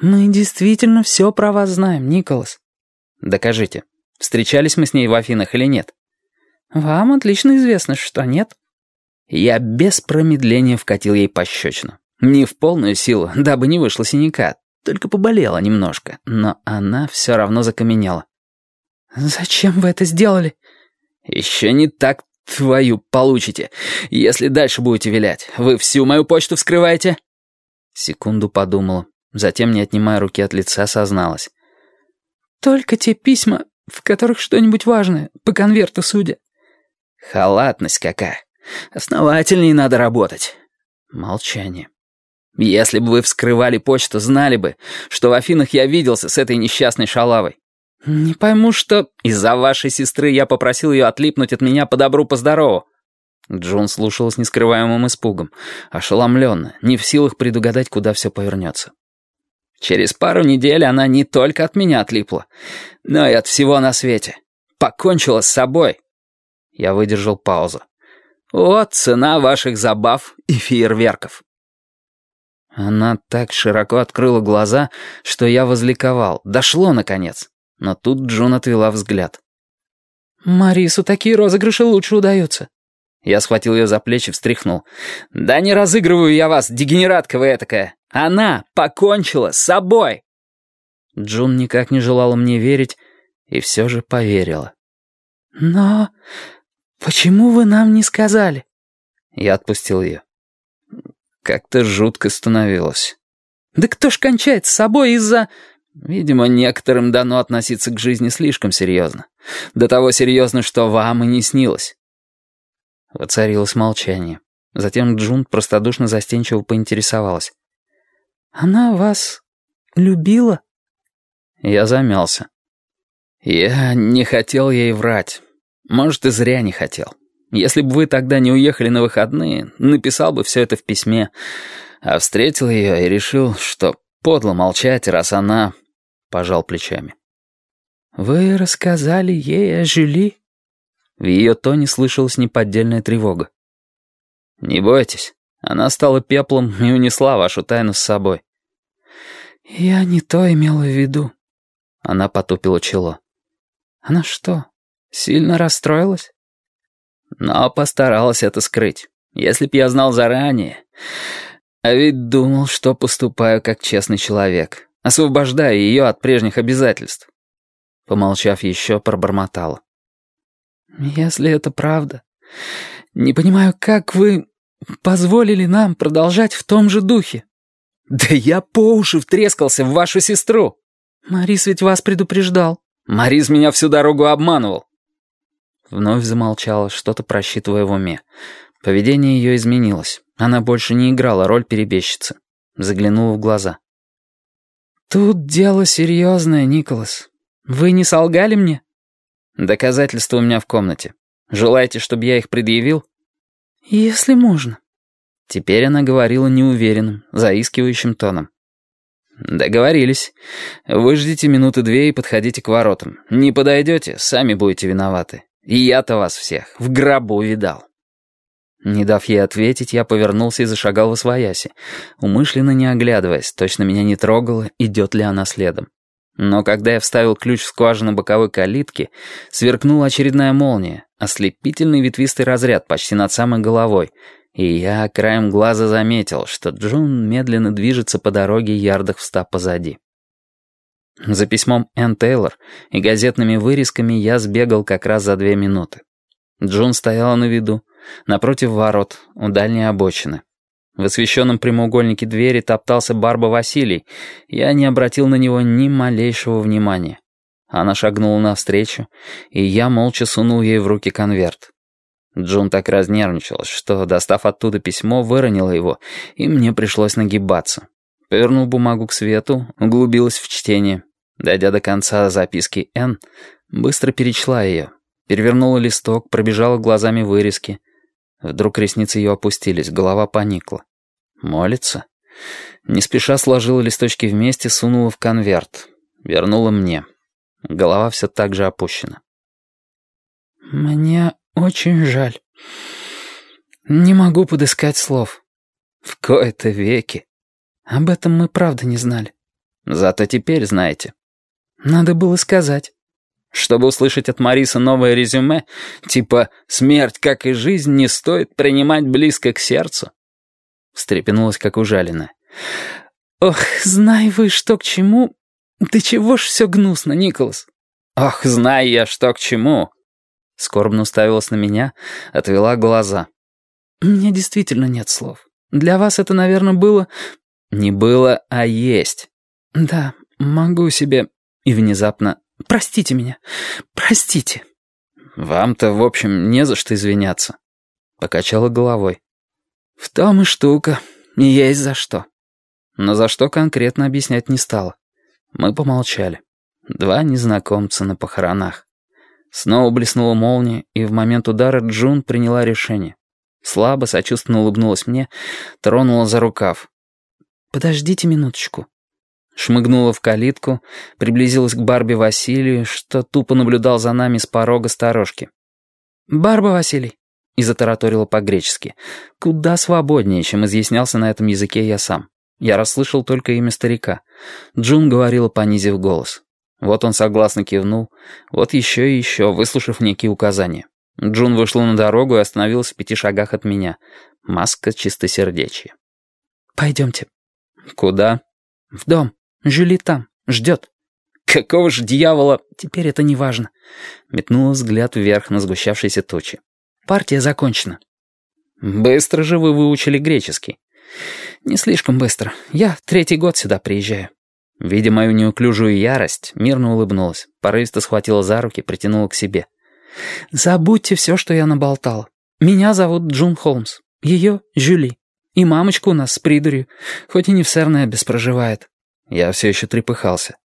«Мы действительно все про вас знаем, Николас». «Докажите, встречались мы с ней в Афинах или нет?» «Вам отлично известно, что нет». Я без промедления вкатил ей пощечину. Не в полную силу, дабы не вышло синяка, только поболела немножко, но она все равно закаменела. «Зачем вы это сделали?» «Еще не так твою получите. Если дальше будете вилять, вы всю мою почту вскрываете?» Секунду подумала, затем, не отнимая руки от лица, созналась. «Только те письма, в которых что-нибудь важное, по конверту судя». «Халатность какая. Основательнее надо работать». Молчание. «Если бы вы вскрывали почту, знали бы, что в Афинах я виделся с этой несчастной шалавой. Не пойму, что из-за вашей сестры я попросил ее отлипнуть от меня по добру, по здорову. Джон слушал с нескрываемым испугом, ошеломленно, не в силах предугадать, куда все повернется. Через пару недель она не только от меня отлипла, но и от всего на свете. Покончила с собой. Я выдержал паузу. Вот цена ваших забав и фейерверков. Она так широко открыла глаза, что я возликовал. Дошло, наконец. Но тут Джун отвела взгляд. «Марису такие розыгрыши лучше удаются». Я схватил ее за плечи, встряхнул. «Да не разыгрываю я вас, дегенератка вы этакая! Она покончила с собой!» Джун никак не желала мне верить и все же поверила. «Но почему вы нам не сказали?» Я отпустил ее. Как-то жутко становилось. «Да кто ж кончает с собой из-за...» Видимо, некоторым дано относиться к жизни слишком серьезно. До того серьезно, что вам и не снилось. Воцарилось молчание. Затем Джун простодушно застенчиво поинтересовалась. «Она вас любила?» Я замялся. Я не хотел ей врать. Может, и зря не хотел. Если бы вы тогда не уехали на выходные, написал бы все это в письме, а встретил ее и решил, что подло молчать, раз она пожал плечами. «Вы рассказали ей о Жюли?» В ее тоне слышалась неподдельная тревога. «Не бойтесь, она стала пеплом и унесла вашу тайну с собой». «Я не то имела в виду». Она потупила чело. «Она что, сильно расстроилась?» Но постаралась это скрыть. Если б я знал заранее... А ведь думал, что поступаю как честный человек освобождая ее от прежних обязательств. Помолчав еще, пробормотала. «Если это правда, не понимаю, как вы позволили нам продолжать в том же духе?» «Да я по уши втрескался в вашу сестру!» «Марис ведь вас предупреждал». «Марис меня всю дорогу обманывал». Вновь замолчала, что-то просчитывая в уме. Поведение ее изменилось. Она больше не играла роль перебежчицы. Заглянула в глаза. «Тут дело серьезное, Николас. Вы не солгали мне?» «Доказательства у меня в комнате. Желаете, чтобы я их предъявил?» «Если можно». Теперь она говорила неуверенным, заискивающим тоном. «Договорились. Вы ждите минуты две и подходите к воротам. Не подойдете, сами будете виноваты. И я-то вас всех в гробу видал». Не дав ей ответить, я повернулся и зашагал во свояси, умышленно не оглядываясь, точно меня не трогало, идет ли она следом. Но когда я вставил ключ в скважину боковой калитки, сверкнула очередная молния, ослепительный ветвистый разряд почти над самой головой, и я краем глаза заметил, что Джун медленно движется по дороге ярдах в ста позади. За письмом Энн Тейлор и газетными вырезками я сбегал как раз за две минуты. Джун стояла на виду, напротив ворот, у дальней обочины. В освещенном прямоугольнике двери топтался Барба Василий. Я не обратил на него ни малейшего внимания. Она шагнула навстречу, и я молча сунул ей в руки конверт. Джун так разнервничалась, что, достав оттуда письмо, выронила его, и мне пришлось нагибаться. Повернул бумагу к свету, углубилась в чтение. Дойдя до конца записки «Н», быстро перечла ее. Перевернула листок, пробежала глазами вырезки — Вдруг ресницы ее опустились, голова поникла. Молится? Не спеша сложила листочки вместе, сунула в конверт. Вернула мне. Голова все так же опущена. «Мне очень жаль. Не могу подыскать слов». «В кои-то веки». «Об этом мы правда не знали». Зато теперь знаете. Надо было сказать. Чтобы услышать от Мариса новое резюме, типа «Смерть, как и жизнь, не стоит принимать близко к сердцу». Встрепенулась, как ужаленная. «Ох, знай вы, что к чему. Да чего ж все гнусно, Николас?» «Ох, знай я, что к чему». Скорбно уставилась на меня, отвела глаза. «Мне действительно нет слов. Для вас это, наверное, было...» «Не было, а есть». «Да, могу себе...» И внезапно «Простите меня, простите». «Вам-то, в общем, не за что извиняться». Покачала головой. «В том и штука. Есть за что». Но за что конкретно объяснять не стала. Мы помолчали. Два незнакомца на похоронах. Снова блеснула молния, и в момент удара Джун приняла решение. Слабо, сочувственно улыбнулась мне, тронула за рукав. «Подождите минуточку». Шмыгнула в калитку, приблизилась к Барби Василию, что тупо наблюдал за нами с порога сторожки. «Барба Василий», — и затараторила по-гречески, куда свободнее, чем изъяснялся на этом языке я сам. Я расслышал только имя старика. Джун говорила, понизив голос. Вот он согласно кивнул, вот еще и еще, выслушав некие указания. Джун вышла на дорогу и остановилась в пяти шагах от меня. Маска чистосердечия. «Пойдемте». «Куда?» «В дом. Жюли там. Ждет». «Какого же дьявола?» «Теперь это не важно». Метнула взгляд вверх на сгущавшиеся тучи. «Партия закончена». «Быстро же вы выучили греческий». «Не слишком быстро. Я третий год сюда приезжаю». Видя мою неуклюжую ярость, мирно улыбнулась, порывисто схватила за руки, притянула к себе. «Забудьте все, что я наболтал. Меня зовут Джун Холмс. Ее — Жюли. И мамочка у нас с придурью, хоть и не в Сернебес проживает». Я все еще трепыхался.